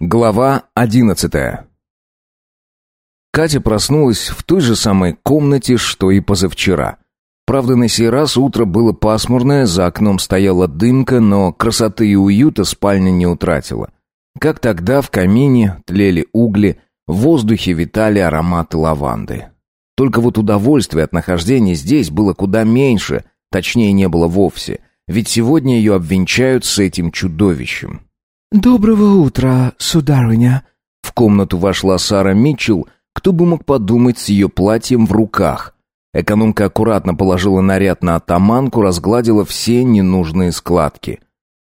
Глава одиннадцатая. Катя проснулась в той же самой комнате, что и позавчера. Правда, на сей раз утро было пасмурное, за окном стояла дымка, но красоты и уюта спальня не утратила. Как тогда в камине тлели угли, в воздухе витали ароматы лаванды. Только вот удовольствие от нахождения здесь было куда меньше, точнее не было вовсе, ведь сегодня ее обвенчают с этим чудовищем. «Доброго утра, сударыня!» В комнату вошла Сара Митчелл, кто бы мог подумать с ее платьем в руках. Экономка аккуратно положила наряд на атаманку, разгладила все ненужные складки.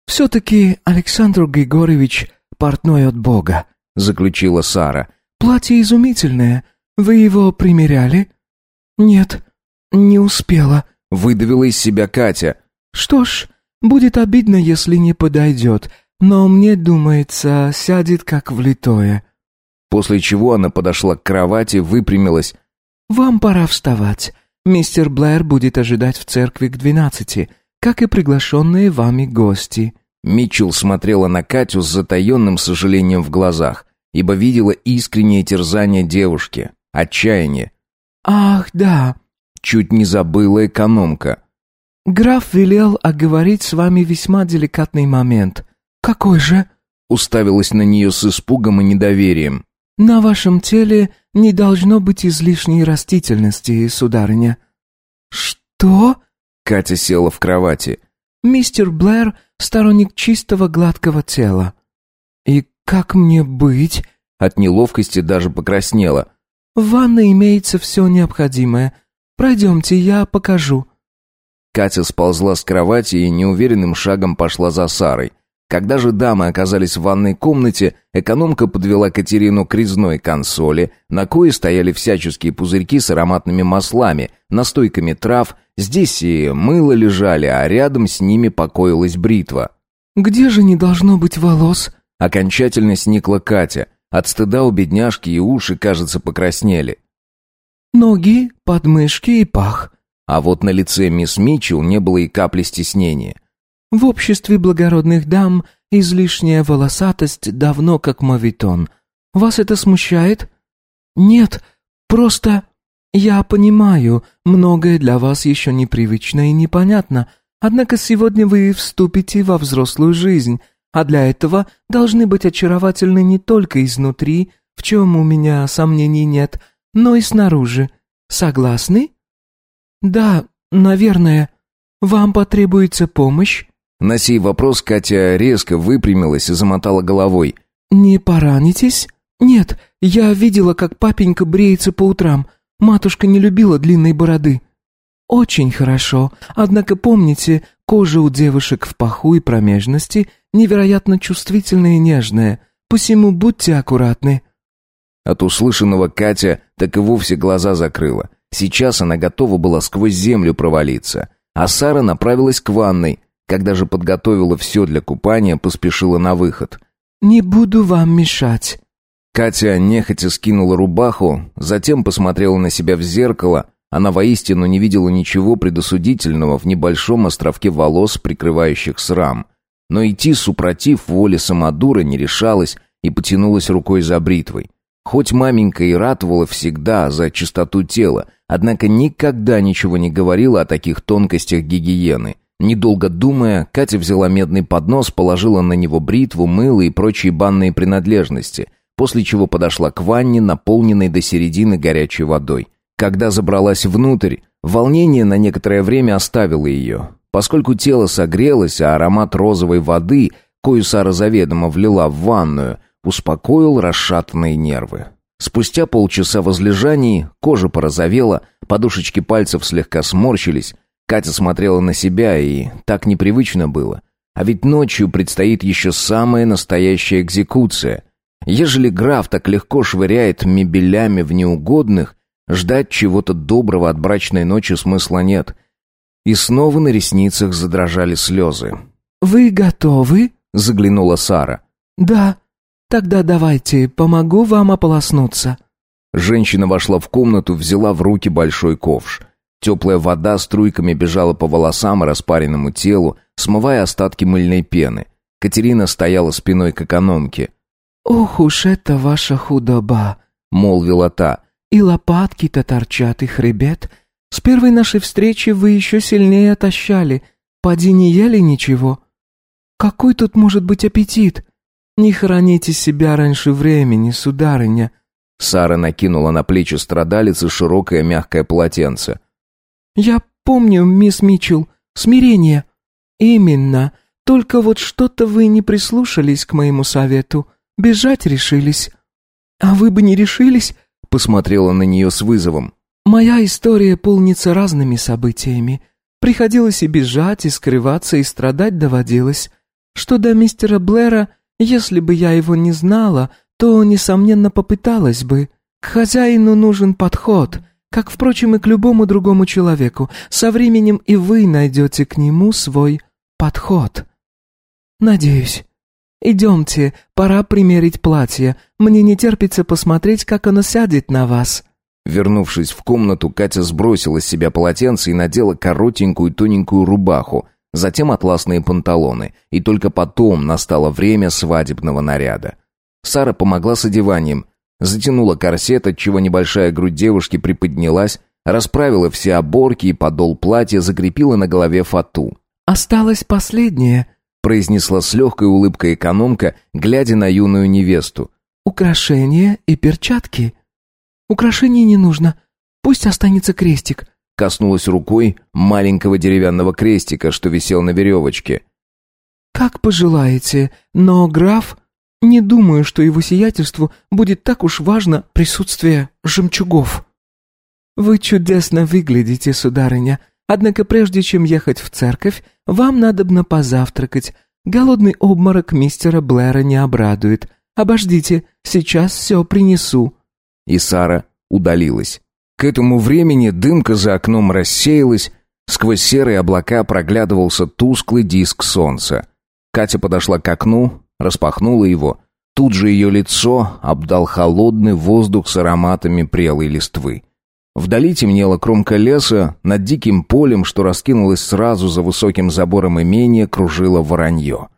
«Все-таки Александр Григорьевич портной от Бога», — заключила Сара. «Платье изумительное. Вы его примеряли?» «Нет, не успела», — выдавила из себя Катя. «Что ж, будет обидно, если не подойдет но мне думается, сядет как влитое». После чего она подошла к кровати, выпрямилась. «Вам пора вставать. Мистер Блэр будет ожидать в церкви к двенадцати, как и приглашенные вами гости». Митчелл смотрела на Катю с затаенным сожалением в глазах, ибо видела искреннее терзание девушки, отчаяние. «Ах, да!» — чуть не забыла экономка. «Граф велел оговорить с вами весьма деликатный момент. «Какой же?» Уставилась на нее с испугом и недоверием. «На вашем теле не должно быть излишней растительности, сударыня». «Что?» Катя села в кровати. «Мистер Блэр — сторонник чистого гладкого тела». «И как мне быть?» От неловкости даже покраснела. «В ванной имеется все необходимое. Пройдемте, я покажу». Катя сползла с кровати и неуверенным шагом пошла за Сарой. Когда же дамы оказались в ванной комнате, экономка подвела Катерину к резной консоли, на кое стояли всяческие пузырьки с ароматными маслами, настойками трав, здесь и мыло лежали, а рядом с ними покоилась бритва. «Где же не должно быть волос?» Окончательно сникла Катя. От стыда у бедняжки и уши, кажется, покраснели. «Ноги, подмышки и пах». А вот на лице мисс Митчелл не было и капли стеснения. В обществе благородных дам излишняя волосатость давно как мавитон. Вас это смущает? Нет, просто... Я понимаю, многое для вас еще непривычно и непонятно, однако сегодня вы вступите во взрослую жизнь, а для этого должны быть очаровательны не только изнутри, в чем у меня сомнений нет, но и снаружи. Согласны? Да, наверное. Вам потребуется помощь? На сей вопрос Катя резко выпрямилась и замотала головой. «Не поранитесь?» «Нет, я видела, как папенька бреется по утрам. Матушка не любила длинной бороды». «Очень хорошо. Однако помните, кожа у девушек в паху и промежности невероятно чувствительная и нежная. Посему будьте аккуратны». От услышанного Катя так и вовсе глаза закрыла. Сейчас она готова была сквозь землю провалиться. А Сара направилась к ванной, когда же подготовила все для купания, поспешила на выход. «Не буду вам мешать». Катя нехотя скинула рубаху, затем посмотрела на себя в зеркало. Она воистину не видела ничего предосудительного в небольшом островке волос, прикрывающих срам. Но идти супротив воли самодура не решалась и потянулась рукой за бритвой. Хоть маменька и ратовала всегда за чистоту тела, однако никогда ничего не говорила о таких тонкостях гигиены. Недолго думая, Катя взяла медный поднос, положила на него бритву, мыло и прочие банные принадлежности, после чего подошла к ванне, наполненной до середины горячей водой. Когда забралась внутрь, волнение на некоторое время оставило ее. Поскольку тело согрелось, а аромат розовой воды, кою Сара заведомо влила в ванную, успокоил расшатанные нервы. Спустя полчаса возлежаний кожа порозовела, подушечки пальцев слегка сморщились, Катя смотрела на себя, и так непривычно было. А ведь ночью предстоит еще самая настоящая экзекуция. Ежели граф так легко швыряет мебелями в неугодных, ждать чего-то доброго от брачной ночи смысла нет. И снова на ресницах задрожали слезы. «Вы готовы?» — заглянула Сара. «Да. Тогда давайте, помогу вам ополоснуться». Женщина вошла в комнату, взяла в руки большой ковш — Теплая вода струйками бежала по волосам и распаренному телу, смывая остатки мыльной пены. Катерина стояла спиной к экономке. «Ох уж это ваша худоба!» — молвила та. «И лопатки-то торчат, и хребет. С первой нашей встречи вы еще сильнее отощали. Поди не ели ничего. Какой тут может быть аппетит? Не храните себя раньше времени, сударыня». Сара накинула на плечи страдалицы широкое мягкое полотенце. «Я помню, мисс Митчелл, смирение». «Именно. Только вот что-то вы не прислушались к моему совету. Бежать решились». «А вы бы не решились?» — посмотрела на нее с вызовом. «Моя история полнится разными событиями. Приходилось и бежать, и скрываться, и страдать доводилось. Что до мистера Блэра, если бы я его не знала, то, несомненно, попыталась бы. К хозяину нужен подход, как, впрочем, и к любому другому человеку. Со временем и вы найдете к нему свой подход. Надеюсь. Идемте, пора примерить платье. Мне не терпится посмотреть, как оно сядет на вас». Вернувшись в комнату, Катя сбросила с себя полотенце и надела коротенькую тоненькую рубаху, затем атласные панталоны, и только потом настало время свадебного наряда. Сара помогла с одеванием, затянула корсет, отчего небольшая грудь девушки приподнялась, расправила все оборки и подол платья, закрепила на голове фату. «Осталось последнее», произнесла с легкой улыбкой экономка, глядя на юную невесту. «Украшения и перчатки». «Украшений не нужно. Пусть останется крестик». Коснулась рукой маленького деревянного крестика, что висел на веревочке. «Как пожелаете, но граф...» «Не думаю, что его сиятельству будет так уж важно присутствие жемчугов». «Вы чудесно выглядите, сударыня», Однако прежде чем ехать в церковь, вам надобно позавтракать. Голодный обморок мистера Блэра не обрадует. Обождите, сейчас все принесу». И Сара удалилась. К этому времени дымка за окном рассеялась, сквозь серые облака проглядывался тусклый диск солнца. Катя подошла к окну, распахнула его. Тут же ее лицо обдал холодный воздух с ароматами прелой листвы. Вдали темнела кромка леса, над диким полем, что раскинулось сразу за высоким забором имения, кружило воронье.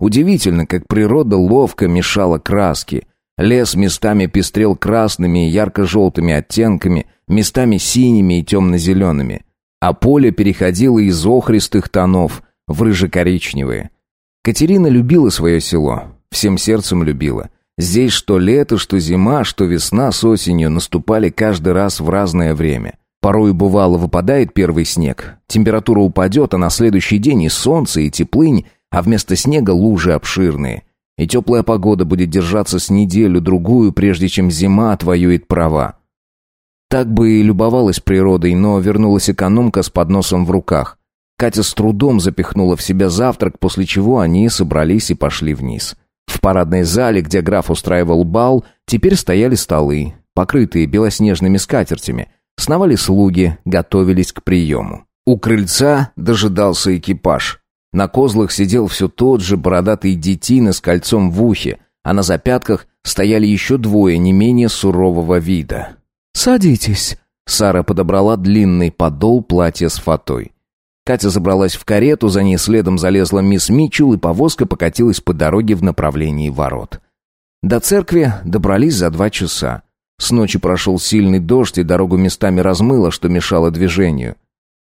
Удивительно, как природа ловко мешала краски. Лес местами пестрел красными и ярко-желтыми оттенками, местами синими и темно-зелеными. А поле переходило из охристых тонов в рыже-коричневые. Катерина любила свое село, всем сердцем любила — Здесь что лето, что зима, что весна с осенью наступали каждый раз в разное время. Порой бывало выпадает первый снег, температура упадет, а на следующий день и солнце, и теплынь, а вместо снега лужи обширные. И теплая погода будет держаться с неделю-другую, прежде чем зима отвоюет права. Так бы и любовалась природой, но вернулась экономка с подносом в руках. Катя с трудом запихнула в себя завтрак, после чего они собрались и пошли вниз. В парадной зале, где граф устраивал бал, теперь стояли столы, покрытые белоснежными скатертями. Сновали слуги, готовились к приему. У крыльца дожидался экипаж. На козлах сидел все тот же бородатый детина с кольцом в ухе, а на запятках стояли еще двое не менее сурового вида. «Садитесь», — Сара подобрала длинный подол платья с фатой. Катя забралась в карету, за ней следом залезла мисс Митчелл, и повозка покатилась по дороге в направлении ворот. До церкви добрались за два часа. С ночи прошел сильный дождь, и дорогу местами размыло, что мешало движению.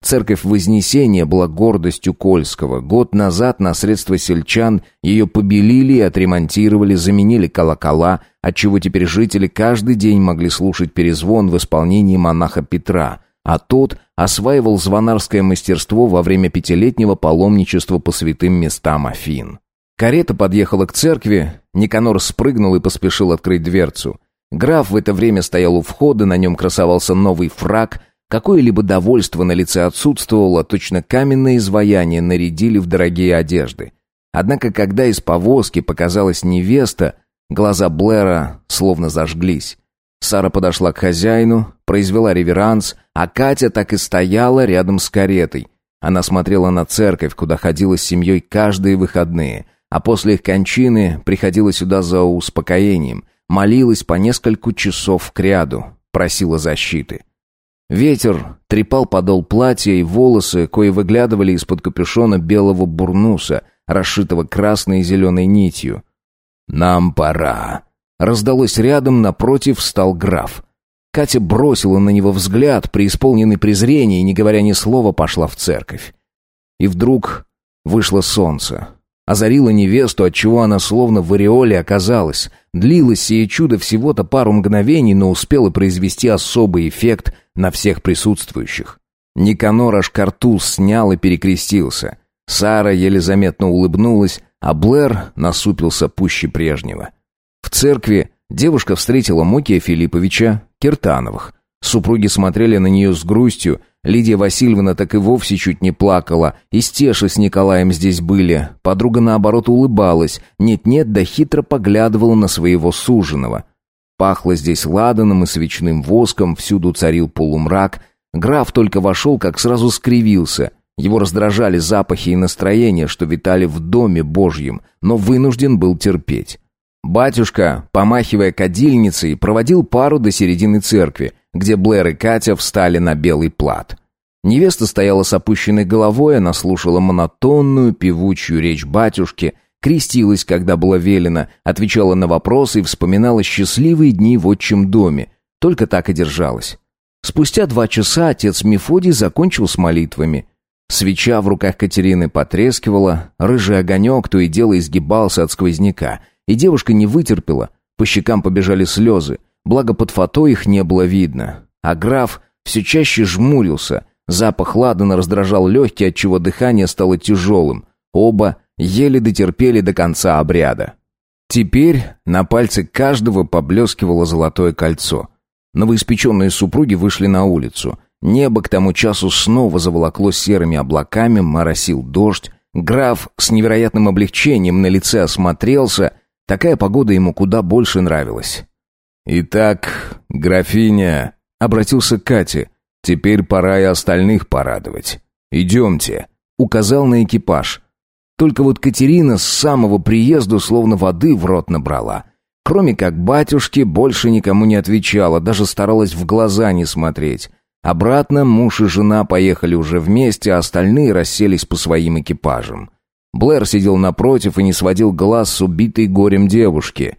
Церковь Вознесения была гордостью Кольского. Год назад на средства сельчан ее побелили и отремонтировали, заменили колокола, отчего теперь жители каждый день могли слушать перезвон в исполнении монаха Петра, а тот осваивал звонарское мастерство во время пятилетнего паломничества по святым местам Афин. Карета подъехала к церкви, Никанор спрыгнул и поспешил открыть дверцу. Граф в это время стоял у входа, на нем красовался новый фраг, какое-либо довольство на лице отсутствовало, точно каменное изваяние нарядили в дорогие одежды. Однако, когда из повозки показалась невеста, глаза Блэра словно зажглись. Сара подошла к хозяину, произвела реверанс, а Катя так и стояла рядом с каретой. Она смотрела на церковь, куда ходила с семьей каждые выходные, а после их кончины приходила сюда за успокоением, молилась по нескольку часов кряду, просила защиты. Ветер трепал подол платья и волосы, кои выглядывали из-под капюшона белого бурнуса, расшитого красной и зеленой нитью. «Нам пора», Раздалось рядом, напротив встал граф. Катя бросила на него взгляд, преисполненный презрения, и, не говоря ни слова, пошла в церковь. И вдруг вышло солнце. Озарило невесту, отчего она словно в ореоле оказалась. Длилось сие чудо всего-то пару мгновений, но успело произвести особый эффект на всех присутствующих. Никанор аж картуз снял и перекрестился. Сара еле заметно улыбнулась, а Блэр насупился пуще прежнего. В церкви девушка встретила Мокия Филипповича Киртановых. Супруги смотрели на нее с грустью, Лидия Васильевна так и вовсе чуть не плакала, и Стеша с Николаем здесь были. Подруга, наоборот, улыбалась, нет-нет, да хитро поглядывала на своего суженого. Пахло здесь ладаном и свечным воском, всюду царил полумрак. Граф только вошел, как сразу скривился. Его раздражали запахи и настроения, что витали в доме Божьем, но вынужден был терпеть. Батюшка, помахивая кадильницей, проводил пару до середины церкви, где Блэр и Катя встали на белый плат. Невеста стояла с опущенной головой, она слушала монотонную певучую речь батюшки, крестилась, когда было велено, отвечала на вопросы и вспоминала счастливые дни в отчим доме. Только так и держалась. Спустя два часа отец Мефодий закончил с молитвами. Свеча в руках Катерины потрескивала, рыжий огонек то и дело изгибался от сквозняка — и девушка не вытерпела. По щекам побежали слезы. Благо под фото их не было видно. А граф все чаще жмурился. Запах ладана раздражал легкие, отчего дыхание стало тяжелым. Оба еле дотерпели до конца обряда. Теперь на пальце каждого поблескивало золотое кольцо. Новоиспеченные супруги вышли на улицу. Небо к тому часу снова заволокло серыми облаками, моросил дождь. Граф с невероятным облегчением на лице осмотрелся — Такая погода ему куда больше нравилась. «Итак, графиня...» — обратился к Кате. «Теперь пора и остальных порадовать. Идемте», — указал на экипаж. Только вот Катерина с самого приезда словно воды в рот набрала. Кроме как батюшки, больше никому не отвечала, даже старалась в глаза не смотреть. Обратно муж и жена поехали уже вместе, а остальные расселись по своим экипажам. Блэр сидел напротив и не сводил глаз с убитой горем девушки.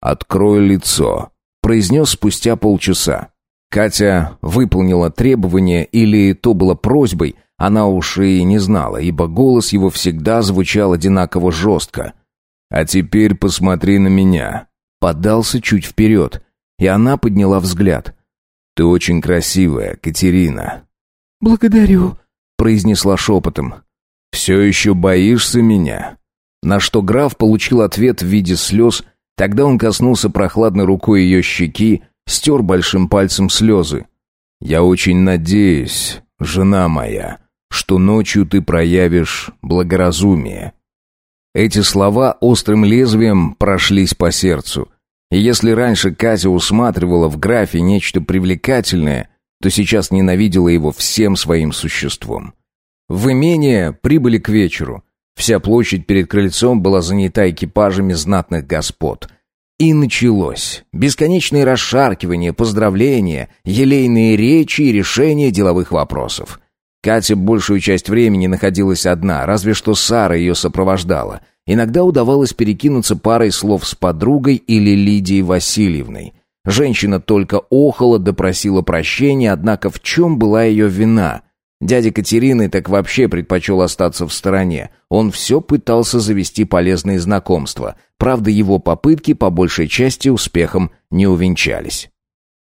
«Открой лицо», — произнес спустя полчаса. Катя выполнила требование или то было просьбой, она уж и не знала, ибо голос его всегда звучал одинаково жестко. «А теперь посмотри на меня». Подался чуть вперед, и она подняла взгляд. «Ты очень красивая, Катерина». «Благодарю», — произнесла шепотом. «Все еще боишься меня?» На что граф получил ответ в виде слез, тогда он коснулся прохладной рукой ее щеки, стер большим пальцем слезы. «Я очень надеюсь, жена моя, что ночью ты проявишь благоразумие». Эти слова острым лезвием прошлись по сердцу. И если раньше Катя усматривала в графе нечто привлекательное, то сейчас ненавидела его всем своим существом. В имение прибыли к вечеру. Вся площадь перед крыльцом была занята экипажами знатных господ. И началось. Бесконечные расшаркивания, поздравления, елейные речи и решения деловых вопросов. Катя большую часть времени находилась одна, разве что Сара ее сопровождала. Иногда удавалось перекинуться парой слов с подругой или Лидией Васильевной. Женщина только охала, допросила прощения, однако в чем была ее вина – Дядя Катерины так вообще предпочел остаться в стороне. Он все пытался завести полезные знакомства. Правда, его попытки по большей части успехом не увенчались.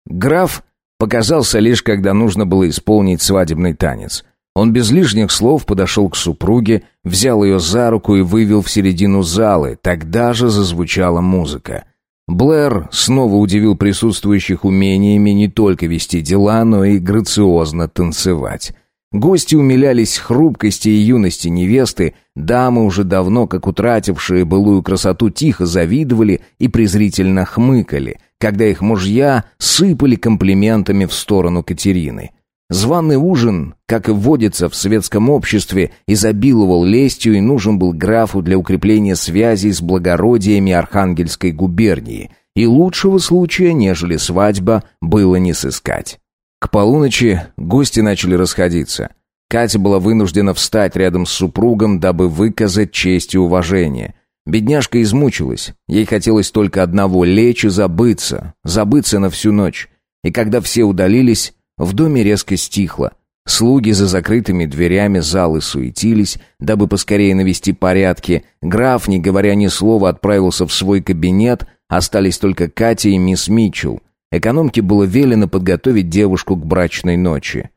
Граф показался лишь, когда нужно было исполнить свадебный танец. Он без лишних слов подошел к супруге, взял ее за руку и вывел в середину залы. Тогда же зазвучала музыка. Блэр снова удивил присутствующих умениями не только вести дела, но и грациозно танцевать. Гости умилялись хрупкости и юности невесты, дамы, уже давно как утратившие былую красоту, тихо завидовали и презрительно хмыкали, когда их мужья сыпали комплиментами в сторону Катерины. Званый ужин, как и водится в светском обществе, изобиловал лестью и нужен был графу для укрепления связей с благородиями Архангельской губернии, и лучшего случая, нежели свадьба, было не сыскать. К полуночи гости начали расходиться. Катя была вынуждена встать рядом с супругом, дабы выказать честь и уважение. Бедняжка измучилась. Ей хотелось только одного — лечь и забыться. Забыться на всю ночь. И когда все удалились, в доме резко стихло. Слуги за закрытыми дверями залы суетились, дабы поскорее навести порядки. Граф, не говоря ни слова, отправился в свой кабинет, остались только Катя и мисс Митчелл. Экономке было велено подготовить девушку к брачной ночи.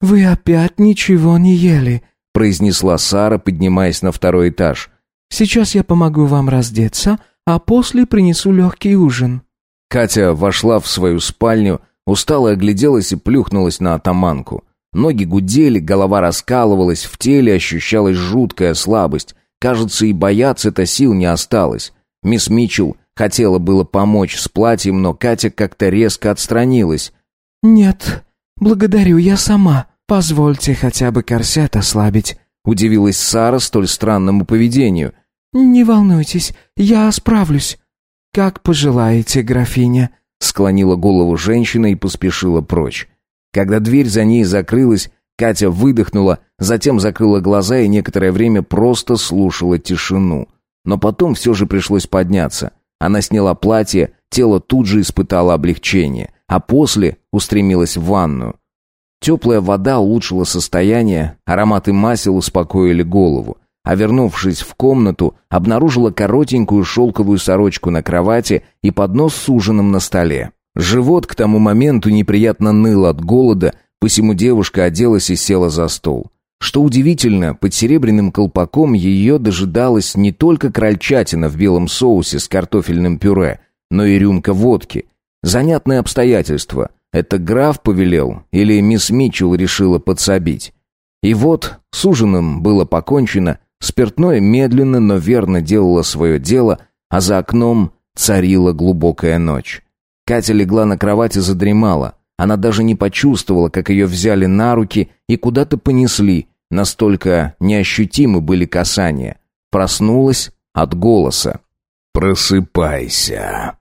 «Вы опять ничего не ели», — произнесла Сара, поднимаясь на второй этаж. «Сейчас я помогу вам раздеться, а после принесу легкий ужин». Катя вошла в свою спальню, устало огляделась и плюхнулась на атаманку. Ноги гудели, голова раскалывалась, в теле ощущалась жуткая слабость. Кажется, и бояться-то сил не осталось. Мисс Митчелл хотела было помочь с платьем, но Катя как-то резко отстранилась. «Нет, благодарю, я сама. Позвольте хотя бы корсет ослабить», — удивилась Сара столь странному поведению. «Не волнуйтесь, я справлюсь». «Как пожелаете, графиня», — склонила голову женщина и поспешила прочь. Когда дверь за ней закрылась, Катя выдохнула, затем закрыла глаза и некоторое время просто слушала тишину. Но потом все же пришлось подняться. Она сняла платье, тело тут же испытало облегчение, а после устремилась в ванную. Теплая вода улучшила состояние, ароматы масел успокоили голову. А вернувшись в комнату, обнаружила коротенькую шелковую сорочку на кровати и поднос с ужином на столе. Живот к тому моменту неприятно ныл от голода, посему девушка оделась и села за стол. Что удивительно, под серебряным колпаком ее дожидалась не только крольчатина в белом соусе с картофельным пюре, но и рюмка водки. Занятное обстоятельство. Это граф повелел или мисс Митчелл решила подсобить? И вот с ужином было покончено, спиртное медленно, но верно делало свое дело, а за окном царила глубокая ночь. Катя легла на кровать и задремала. Она даже не почувствовала, как ее взяли на руки и куда-то понесли. Настолько неощутимы были касания. Проснулась от голоса. «Просыпайся!»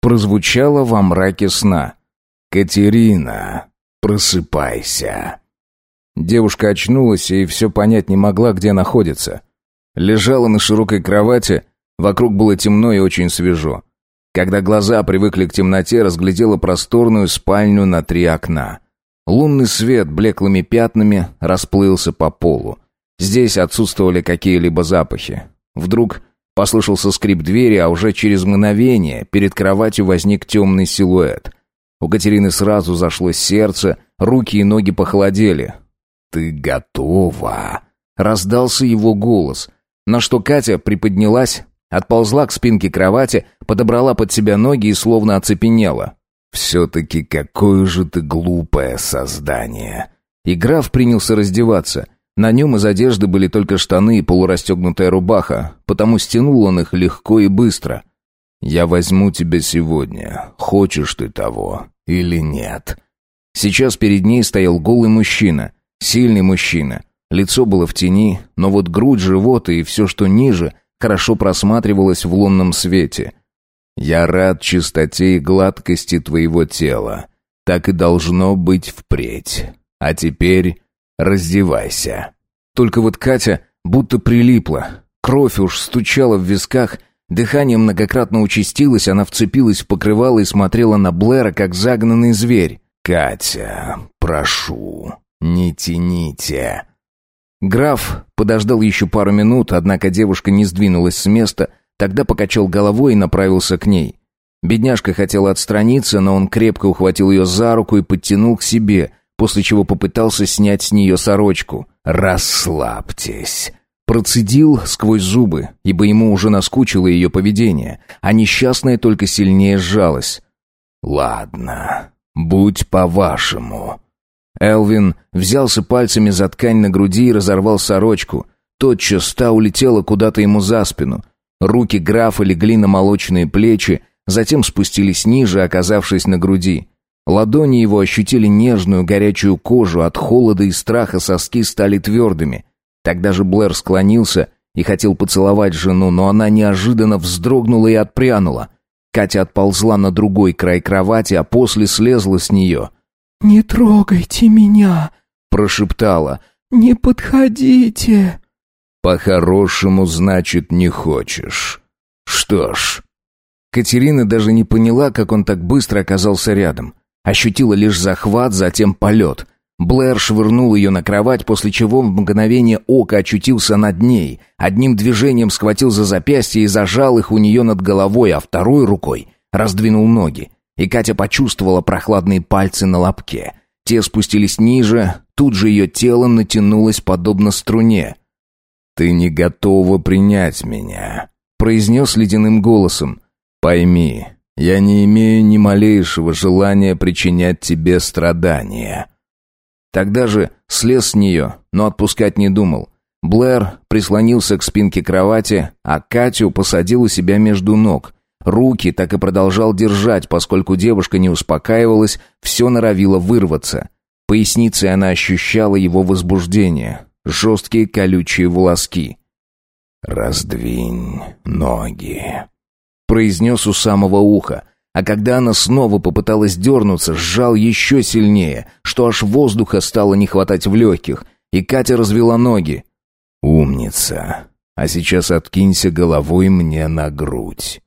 Прозвучало во мраке сна. «Катерина, просыпайся!» Девушка очнулась и все понять не могла, где находится. Лежала на широкой кровати, вокруг было темно и очень свежо. Когда глаза привыкли к темноте, разглядела просторную спальню на три окна. Лунный свет блеклыми пятнами расплылся по полу. Здесь отсутствовали какие-либо запахи. Вдруг послышался скрип двери, а уже через мгновение перед кроватью возник темный силуэт. У Катерины сразу зашло сердце, руки и ноги похолодели. «Ты готова?» — раздался его голос, на что Катя приподнялась, Отползла к спинке кровати, подобрала под себя ноги и словно оцепенела. «Все-таки какое же ты глупое создание!» И граф принялся раздеваться. На нем из одежды были только штаны и полурастегнутая рубаха, потому стянул он их легко и быстро. «Я возьму тебя сегодня, хочешь ты того или нет?» Сейчас перед ней стоял голый мужчина, сильный мужчина. Лицо было в тени, но вот грудь, живот и все, что ниже, хорошо просматривалась в лунном свете. «Я рад чистоте и гладкости твоего тела. Так и должно быть впредь. А теперь раздевайся». Только вот Катя будто прилипла. Кровь уж стучала в висках, дыхание многократно участилось, она вцепилась в покрывало и смотрела на Блэра, как загнанный зверь. «Катя, прошу, не тяните». Граф подождал еще пару минут, однако девушка не сдвинулась с места, тогда покачал головой и направился к ней. Бедняжка хотела отстраниться, но он крепко ухватил ее за руку и подтянул к себе, после чего попытался снять с нее сорочку. «Расслабьтесь!» Процедил сквозь зубы, ибо ему уже наскучило ее поведение, а несчастная только сильнее сжалась. «Ладно, будь по-вашему», Элвин взялся пальцами за ткань на груди и разорвал сорочку. Тотчас та улетела куда-то ему за спину. Руки графа легли на молочные плечи, затем спустились ниже, оказавшись на груди. Ладони его ощутили нежную горячую кожу, от холода и страха соски стали твердыми. Тогда же Блэр склонился и хотел поцеловать жену, но она неожиданно вздрогнула и отпрянула. Катя отползла на другой край кровати, а после слезла с нее — «Не трогайте меня!» — прошептала. «Не подходите!» По-хорошему, значит, не хочешь. Что ж...» Катерина даже не поняла, как он так быстро оказался рядом. Ощутила лишь захват, затем полет. Блэр швырнул ее на кровать, после чего в мгновение ока очутился над ней. Одним движением схватил за запястье и зажал их у нее над головой, а второй рукой раздвинул ноги. И Катя почувствовала прохладные пальцы на лобке. Те спустились ниже, тут же ее тело натянулось подобно струне. «Ты не готова принять меня», — произнес ледяным голосом. «Пойми, я не имею ни малейшего желания причинять тебе страдания». Тогда же слез с нее, но отпускать не думал. Блэр прислонился к спинке кровати, а Катю посадил у себя между ног. Руки так и продолжал держать, поскольку девушка не успокаивалась, все норовило вырваться. Поясницей она ощущала его возбуждение, жесткие колючие волоски. «Раздвинь ноги», — произнес у самого уха, а когда она снова попыталась дернуться, сжал еще сильнее, что аж воздуха стало не хватать в легких, и Катя развела ноги. «Умница! А сейчас откинься головой мне на грудь».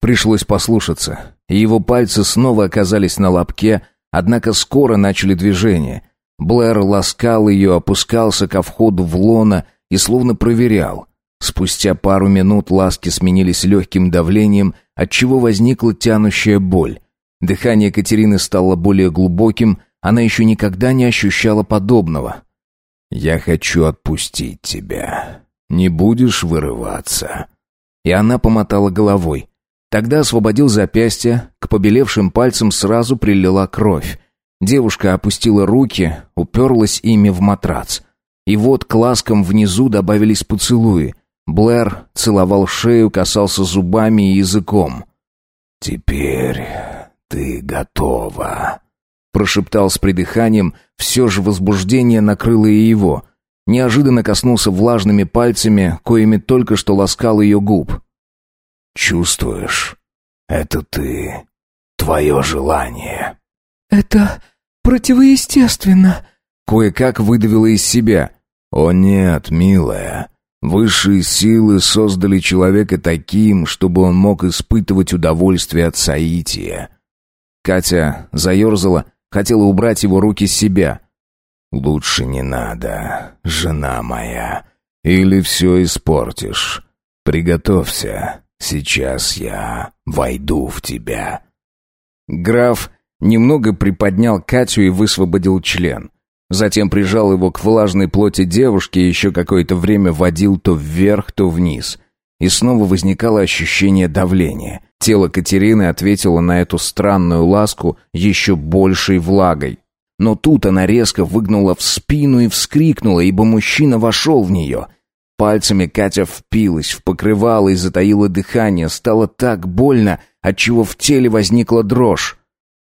Пришлось послушаться, и его пальцы снова оказались на лобке, однако скоро начали движение. Блэр ласкал ее, опускался ко входу в лона и словно проверял. Спустя пару минут ласки сменились легким давлением, отчего возникла тянущая боль. Дыхание Катерины стало более глубоким, она еще никогда не ощущала подобного. «Я хочу отпустить тебя. Не будешь вырываться». И она помотала головой. Тогда освободил запястье, к побелевшим пальцам сразу прилила кровь. Девушка опустила руки, уперлась ими в матрац. И вот к ласкам внизу добавились поцелуи. Блэр целовал шею, касался зубами и языком. «Теперь ты готова», — прошептал с придыханием. Все же возбуждение накрыло и его. Неожиданно коснулся влажными пальцами, коими только что ласкал ее губ. «Чувствуешь? Это ты. Твое желание». «Это противоестественно», — кое-как выдавила из себя. «О нет, милая». Высшие силы создали человека таким, чтобы он мог испытывать удовольствие от соития. Катя заерзала, хотела убрать его руки с себя. «Лучше не надо, жена моя, или все испортишь. Приготовься, сейчас я войду в тебя». Граф немного приподнял Катю и высвободил член. Затем прижал его к влажной плоти девушки и еще какое-то время водил то вверх, то вниз. И снова возникало ощущение давления. Тело Катерины ответило на эту странную ласку еще большей влагой. Но тут она резко выгнула в спину и вскрикнула, ибо мужчина вошел в нее. Пальцами Катя впилась в покрывало и затаила дыхание. Стало так больно, отчего в теле возникла дрожь.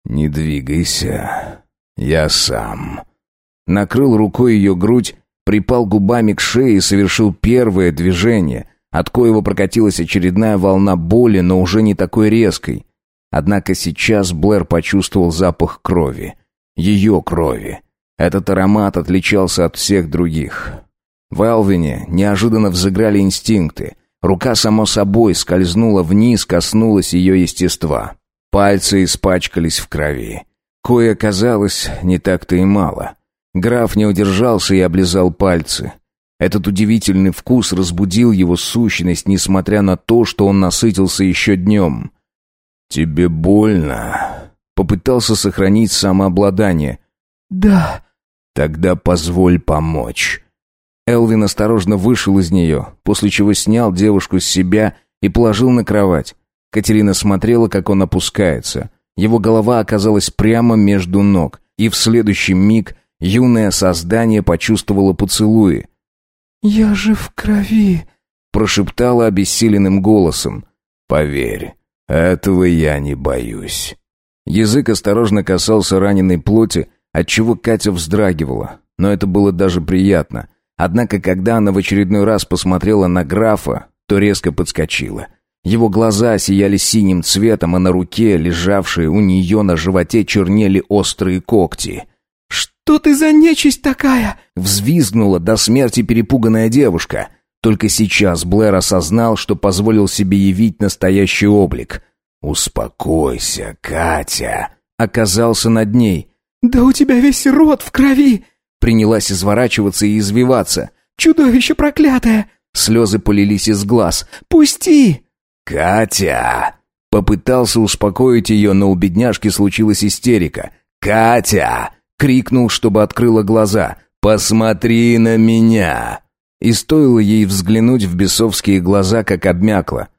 «Не двигайся, я сам», накрыл рукой ее грудь, припал губами к шее и совершил первое движение, от коего прокатилась очередная волна боли, но уже не такой резкой. Однако сейчас Блэр почувствовал запах крови. Ее крови. Этот аромат отличался от всех других. В Элвине неожиданно взыграли инстинкты. Рука, само собой, скользнула вниз, коснулась ее естества. Пальцы испачкались в крови. Кое оказалось не так-то и мало — Граф не удержался и облизал пальцы. Этот удивительный вкус разбудил его сущность, несмотря на то, что он насытился еще днем. «Тебе больно?» Попытался сохранить самообладание. «Да». «Тогда позволь помочь». Элвин осторожно вышел из нее, после чего снял девушку с себя и положил на кровать. Катерина смотрела, как он опускается. Его голова оказалась прямо между ног, и в следующий миг Юное создание почувствовало поцелуи. «Я же в крови», — прошептала обессиленным голосом. «Поверь, этого я не боюсь». Язык осторожно касался раненой плоти, отчего Катя вздрагивала, но это было даже приятно. Однако, когда она в очередной раз посмотрела на графа, то резко подскочила. Его глаза сияли синим цветом, а на руке, лежавшей у нее на животе, чернели острые когти. «Что ты за нечисть такая?» Взвизгнула до смерти перепуганная девушка. Только сейчас Блэр осознал, что позволил себе явить настоящий облик. «Успокойся, Катя!» Оказался над ней. «Да у тебя весь рот в крови!» Принялась изворачиваться и извиваться. «Чудовище проклятое!» Слезы полились из глаз. «Пусти!» «Катя!» Попытался успокоить ее, но у бедняжки случилась истерика. «Катя!» — крикнул, чтобы открыла глаза. «Посмотри на меня!» И стоило ей взглянуть в бесовские глаза, как обмякла.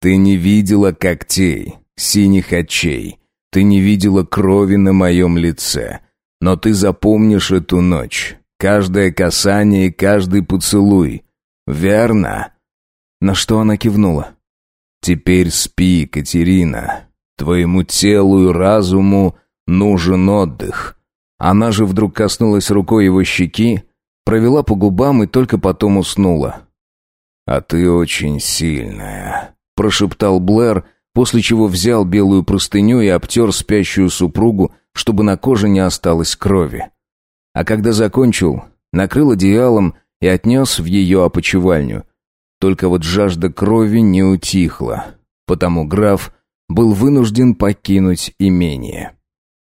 «Ты не видела когтей, синих очей. Ты не видела крови на моем лице. Но ты запомнишь эту ночь. Каждое касание и каждый поцелуй. Верно?» На что она кивнула. «Теперь спи, Катерина. Твоему телу и разуму нужен отдых». Она же вдруг коснулась рукой его щеки, провела по губам и только потом уснула. «А ты очень сильная», — прошептал Блэр, после чего взял белую простыню и обтер спящую супругу, чтобы на коже не осталось крови. А когда закончил, накрыл одеялом и отнес в ее опочивальню. Только вот жажда крови не утихла, потому граф был вынужден покинуть имение.